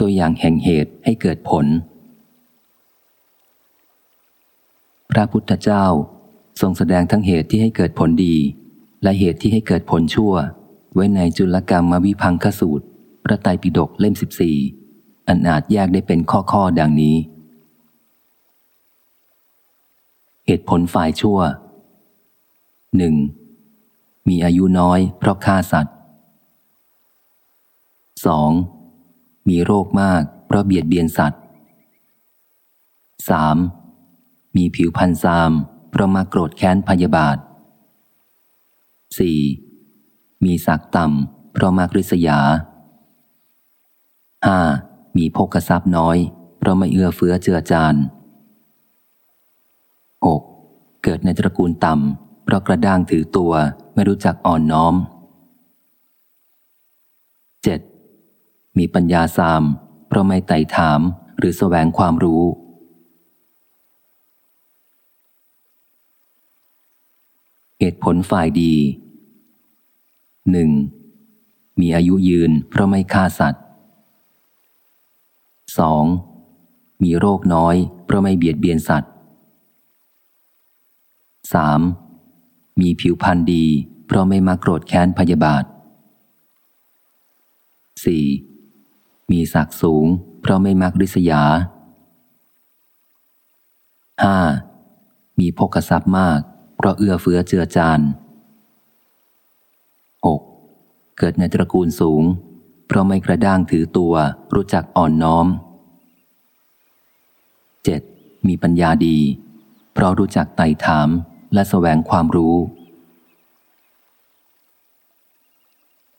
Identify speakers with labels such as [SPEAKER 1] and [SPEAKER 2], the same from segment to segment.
[SPEAKER 1] ตัวอย่างแห่งเหตุให้เกิดผล พระพุทธเจ้าทรงแสดงทั้งเหตุที่ให้เกิดผลดี และเหตุที่ให้เกิดผลชั่ว ไว้ในจุลกรรมมวิพังคสูตร พระไตรปิฎกเล่มสิบสี่อันอาจแยกได้เป็นข้อข้อดังนี้ เหตุผลฝ่ายชั่วหนึ่งมีอายุน้อยเพราะฆ่าสัตว์ 2. มีโรคมากเพราะเบียดเบียนสัตว์ 3. มีผิวพันธ์ซาม เพราะมาโกรธแค้นพยาบาท 4. มีศักต่ำเพราะมากริษยา 5. มีพกทรัพย์น้อย เพราะไม่เอื้อเฟื้อเจือจาน 6. เกิดในตระกูลต่ำเพราะกระด้างถือตัวไม่รู้จักอ่อนน้อม 7. มีปัญญาสาม เพราะไม่ไต่ถามหรือแสวงความรู้ เหตุผลฝ่ายดีหนึ่งมีอายุยืนเพราะไม่ฆ่าสัตว์ 2. มีโรคน้อย เพราะไม่เบียดเบียนสัตว์ 3. มีผิวพรรณดี เพราะไม่มาโกรธแค้นพยาบาท 4. มีศักดิ์สูง เพราะไม่มักริษยา 5. มีพกทรัพย์มาก เพราะเอื้อเฟื้อเจือจาน 6. เกิดในตระกูลสูง เพราะไม่กระด้างถือตัวรู้จักอ่อนน้อม 7. มีปัญญาดี เพราะรู้จักไต่ถามและแสวงความรู้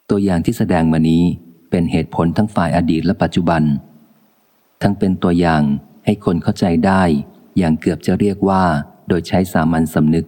[SPEAKER 1] ตัวอย่างที่แสดงมานี้ เป็นเหตุผลทั้งฝ่ายอดีตและปัจจุบัน ทั้งเป็นตัวอย่างให้คนเข้าใจได้ อย่างเกือบจะเรียกว่า โดยใช้สามัญสำนึก